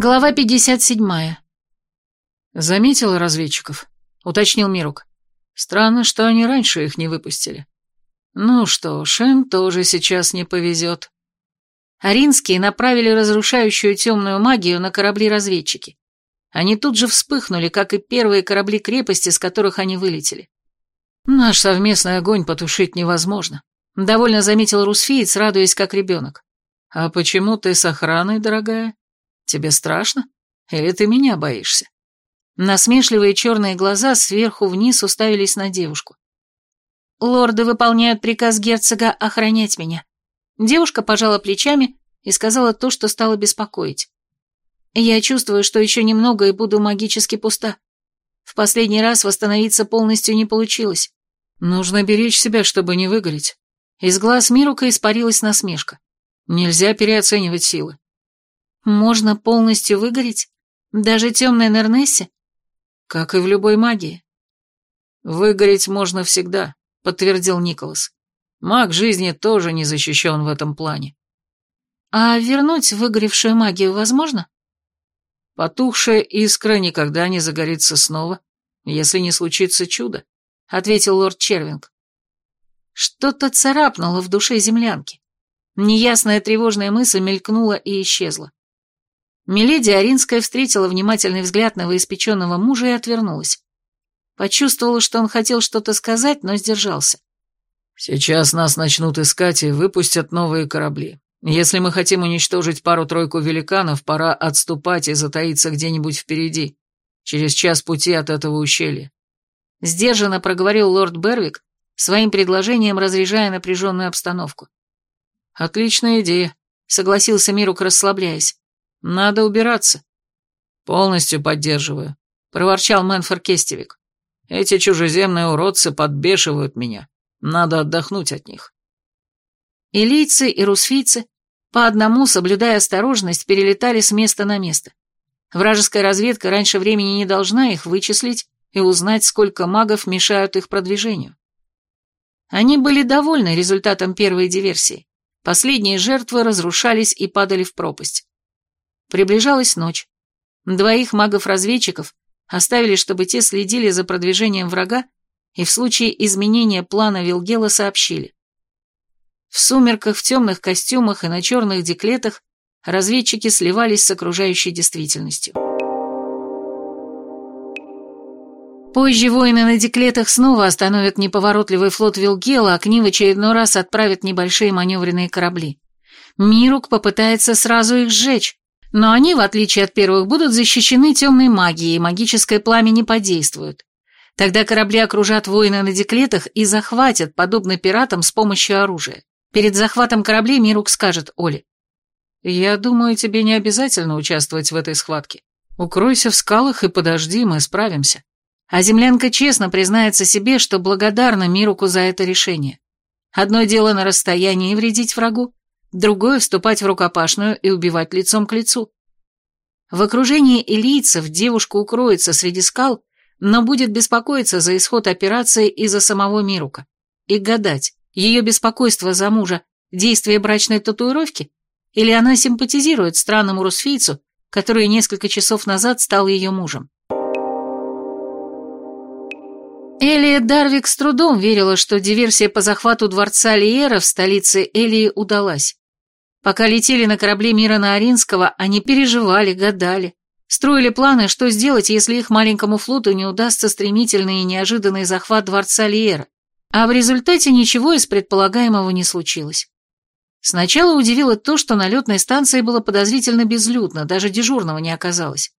Глава 57. «Заметила разведчиков?» — уточнил Мирук. «Странно, что они раньше их не выпустили. Ну что им тоже сейчас не повезет». Аринские направили разрушающую темную магию на корабли-разведчики. Они тут же вспыхнули, как и первые корабли крепости, с которых они вылетели. «Наш совместный огонь потушить невозможно», — довольно заметил Русфиец, радуясь как ребенок. «А почему ты с охраной, дорогая?» Тебе страшно? Или ты меня боишься?» Насмешливые черные глаза сверху вниз уставились на девушку. «Лорды выполняют приказ герцога охранять меня». Девушка пожала плечами и сказала то, что стало беспокоить. «Я чувствую, что еще немного и буду магически пуста. В последний раз восстановиться полностью не получилось. Нужно беречь себя, чтобы не выгореть». Из глаз Мирука испарилась насмешка. Нельзя переоценивать силы. Можно полностью выгореть? Даже темной Нернессе? Как и в любой магии. Выгореть можно всегда, подтвердил Николас. Маг жизни тоже не защищен в этом плане. А вернуть выгоревшую магию возможно? Потухшая искра никогда не загорится снова, если не случится чудо, ответил лорд Червинг. Что-то царапнуло в душе землянки. Неясная тревожная мысль мелькнула и исчезла. Миледи Аринская встретила внимательный взгляд новоиспеченного мужа и отвернулась. Почувствовала, что он хотел что-то сказать, но сдержался. «Сейчас нас начнут искать и выпустят новые корабли. Если мы хотим уничтожить пару-тройку великанов, пора отступать и затаиться где-нибудь впереди, через час пути от этого ущелья». Сдержанно проговорил лорд Бервик, своим предложением разряжая напряженную обстановку. «Отличная идея», — согласился Мирук, расслабляясь. Надо убираться. Полностью поддерживаю, проворчал Мэнфор Кестевик. Эти чужеземные уродцы подбешивают меня. Надо отдохнуть от них. Илийцы и русфийцы, по одному, соблюдая осторожность, перелетали с места на место. Вражеская разведка раньше времени не должна их вычислить и узнать, сколько магов мешают их продвижению. Они были довольны результатом первой диверсии. Последние жертвы разрушались и падали в пропасть. Приближалась ночь. Двоих магов-разведчиков оставили, чтобы те следили за продвижением врага и в случае изменения плана Вилгела сообщили. В сумерках, в темных костюмах и на черных деклетах разведчики сливались с окружающей действительностью. Позже воины на деклетах снова остановят неповоротливый флот Вилгела, а к ним в очередной раз отправят небольшие маневренные корабли. Мирук попытается сразу их сжечь, но они, в отличие от первых, будут защищены темной магией, и магическое пламя не подействует. Тогда корабли окружат воины на деклетах и захватят, подобно пиратам, с помощью оружия. Перед захватом кораблей Мирук скажет Оле. «Я думаю, тебе не обязательно участвовать в этой схватке. Укройся в скалах и подожди, мы справимся». А землянка честно признается себе, что благодарна Мируку за это решение. Одно дело на расстоянии вредить врагу, другое — вступать в рукопашную и убивать лицом к лицу. В окружении элийцев девушка укроется среди скал, но будет беспокоиться за исход операции и за самого Мирука. И гадать, ее беспокойство за мужа – действие брачной татуировки? Или она симпатизирует странному русфийцу, который несколько часов назад стал ее мужем? Элия Дарвик с трудом верила, что диверсия по захвату дворца Лиера в столице Элии удалась. Пока летели на корабле мира на Аринского, они переживали, гадали, строили планы, что сделать, если их маленькому флоту не удастся стремительный и неожиданный захват дворца Лиера. А в результате ничего из предполагаемого не случилось. Сначала удивило то, что на летной станции было подозрительно безлюдно, даже дежурного не оказалось.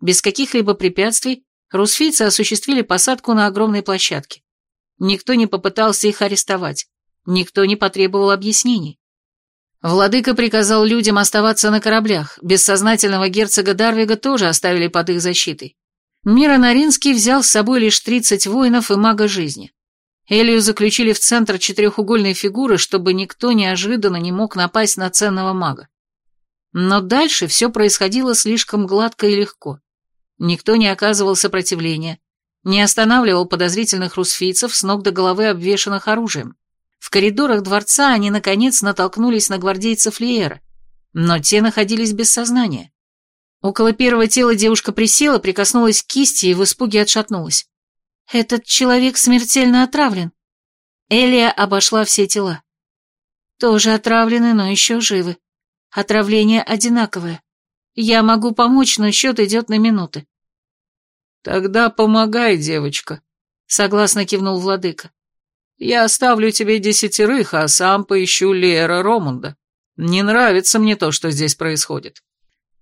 Без каких-либо препятствий русфийцы осуществили посадку на огромной площадке. Никто не попытался их арестовать, никто не потребовал объяснений. Владыка приказал людям оставаться на кораблях, бессознательного герцога Дарвига тоже оставили под их защитой. Мира Наринский взял с собой лишь 30 воинов и мага жизни. Элию заключили в центр четырехугольной фигуры, чтобы никто неожиданно не мог напасть на ценного мага. Но дальше все происходило слишком гладко и легко. Никто не оказывал сопротивления, не останавливал подозрительных русфийцев с ног до головы обвешанных оружием. В коридорах дворца они, наконец, натолкнулись на гвардейцев Лиера, но те находились без сознания. Около первого тела девушка присела, прикоснулась к кисти и в испуге отшатнулась. «Этот человек смертельно отравлен». Элия обошла все тела. «Тоже отравлены, но еще живы. Отравление одинаковое. Я могу помочь, но счет идет на минуты». «Тогда помогай, девочка», — согласно кивнул владыка. «Я оставлю тебе десятерых, а сам поищу Лера Ромунда. Не нравится мне то, что здесь происходит».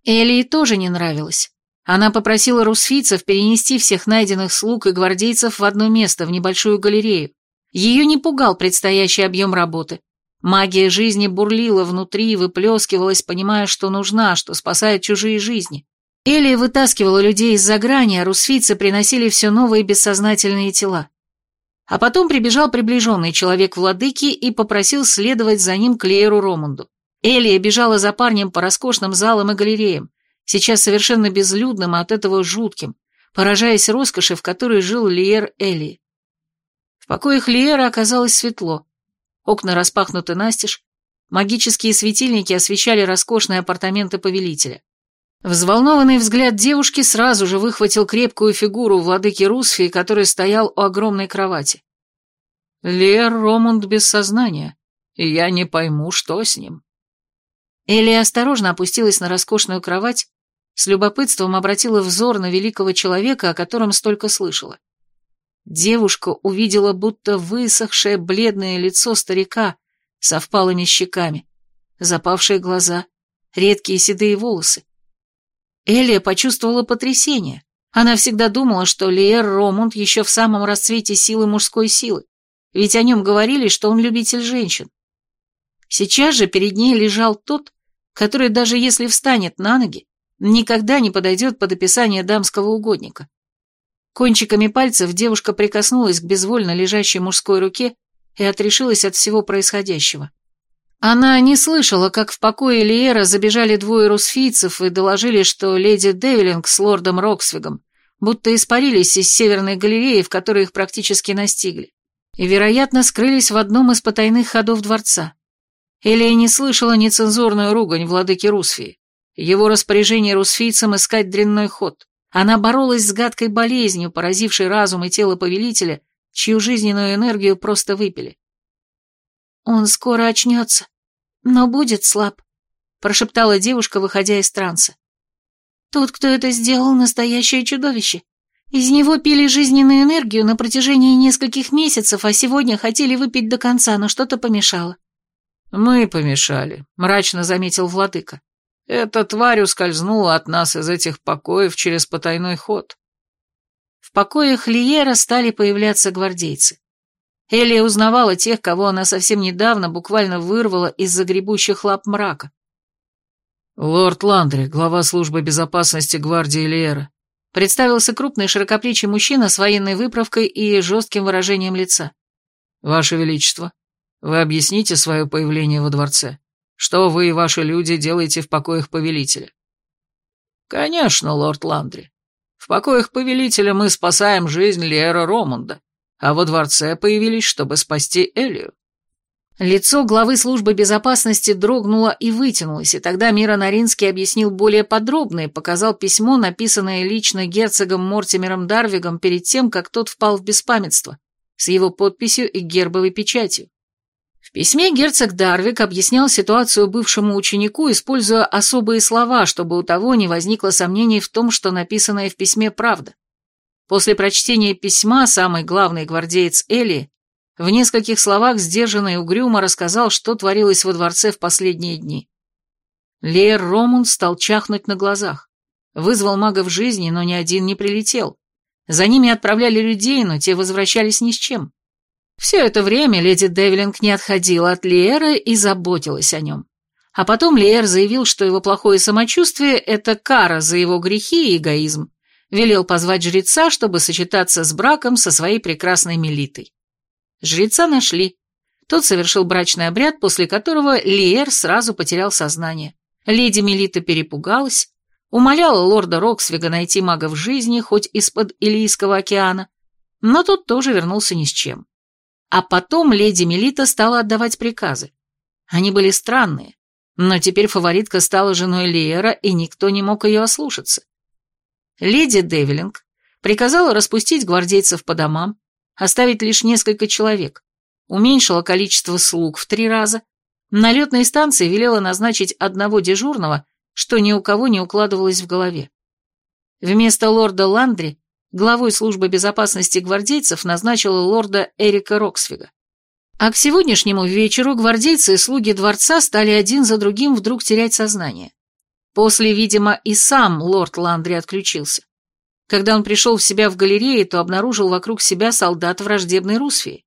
Элии тоже не нравилось. Она попросила русфийцев перенести всех найденных слуг и гвардейцев в одно место, в небольшую галерею. Ее не пугал предстоящий объем работы. Магия жизни бурлила внутри и выплескивалась, понимая, что нужна, что спасает чужие жизни. Элия вытаскивала людей из-за грани, а русфийцы приносили все новые бессознательные тела. А потом прибежал приближенный человек владыки и попросил следовать за ним к Лейеру Ромунду. Элия бежала за парнем по роскошным залам и галереям, сейчас совершенно безлюдным, а от этого жутким, поражаясь роскоши, в которой жил Лиер Элии. В покоях Лиера оказалось светло. Окна распахнуты настежь, магические светильники освещали роскошные апартаменты повелителя. Взволнованный взгляд девушки сразу же выхватил крепкую фигуру владыки Русфии, который стоял у огромной кровати. Лер Ромунд без сознания, и я не пойму, что с ним. Элли осторожно опустилась на роскошную кровать, с любопытством обратила взор на великого человека, о котором столько слышала. Девушка увидела будто высохшее бледное лицо старика со впалыми щеками, запавшие глаза, редкие седые волосы. Элия почувствовала потрясение. Она всегда думала, что Лиэр Ромунд еще в самом расцвете силы мужской силы, ведь о нем говорили, что он любитель женщин. Сейчас же перед ней лежал тот, который даже если встанет на ноги, никогда не подойдет под описание дамского угодника. Кончиками пальцев девушка прикоснулась к безвольно лежащей мужской руке и отрешилась от всего происходящего. Она не слышала, как в покое Лиера забежали двое русфийцев и доложили, что леди Девилинг с лордом Роксвигом будто испарились из северной галереи, в которой их практически настигли, и, вероятно, скрылись в одном из потайных ходов дворца. Элия не слышала нецензурную ругань владыки Русфии. Его распоряжение русфийцам искать дрянной ход. Она боролась с гадкой болезнью, поразившей разум и тело повелителя, чью жизненную энергию просто выпили. «Он скоро очнется, но будет слаб», — прошептала девушка, выходя из транса. «Тот, кто это сделал, настоящее чудовище. Из него пили жизненную энергию на протяжении нескольких месяцев, а сегодня хотели выпить до конца, но что-то помешало. «Мы помешали», — мрачно заметил владыка. «Эта тварь ускользнула от нас из этих покоев через потайной ход». В покоях Лиера стали появляться гвардейцы. Элия узнавала тех, кого она совсем недавно буквально вырвала из загребущих лап мрака. «Лорд Ландри, глава службы безопасности гвардии Лиера», представился крупный широкоплечий мужчина с военной выправкой и жестким выражением лица. «Ваше Величество, вы объясните свое появление во дворце? Что вы и ваши люди делаете в покоях повелителя?» «Конечно, лорд Ландри. В покоях повелителя мы спасаем жизнь Лера Ромунда, а во дворце появились, чтобы спасти Элию». Лицо главы службы безопасности дрогнуло и вытянулось, и тогда Мира Наринский объяснил более подробно и показал письмо, написанное лично герцогом Мортимером Дарвигом перед тем, как тот впал в беспамятство, с его подписью и гербовой печатью. В письме герцог Дарвик объяснял ситуацию бывшему ученику, используя особые слова, чтобы у того не возникло сомнений в том, что написанное в письме правда. После прочтения письма самый главный гвардеец Эли в нескольких словах сдержанно и угрюмо рассказал, что творилось во дворце в последние дни. Леер Ромунд стал чахнуть на глазах. Вызвал магов жизни, но ни один не прилетел. За ними отправляли людей, но те возвращались ни с чем. Все это время леди Девлинг не отходила от Лиэра и заботилась о нем. А потом Лиэр заявил, что его плохое самочувствие – это кара за его грехи и эгоизм. Велел позвать жреца, чтобы сочетаться с браком со своей прекрасной Мелитой. Жреца нашли. Тот совершил брачный обряд, после которого Лиэр сразу потерял сознание. Леди Мелита перепугалась, умоляла лорда Роксвига найти мага в жизни, хоть из-под Илийского океана, но тот тоже вернулся ни с чем. А потом леди Мелита стала отдавать приказы. Они были странные, Но теперь фаворитка стала женой Лиера, и никто не мог ее ослушаться. Леди Девилинг приказала распустить гвардейцев по домам, оставить лишь несколько человек, уменьшила количество слуг в три раза, на летной станции велела назначить одного дежурного, что ни у кого не укладывалось в голове. Вместо лорда Ландри главой службы безопасности гвардейцев назначила лорда Эрика Роксфига. А к сегодняшнему вечеру гвардейцы и слуги дворца стали один за другим вдруг терять сознание. После, видимо, и сам лорд Ландри отключился. Когда он пришел в себя в галерее, то обнаружил вокруг себя солдат враждебной Русфии.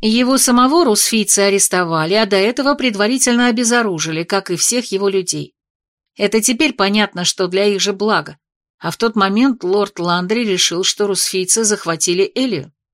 Его самого русфийцы арестовали, а до этого предварительно обезоружили, как и всех его людей. Это теперь понятно, что для их же блага. А в тот момент лорд Ландри решил, что русфийцы захватили Элию.